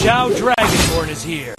Zhao Dragonborn is here.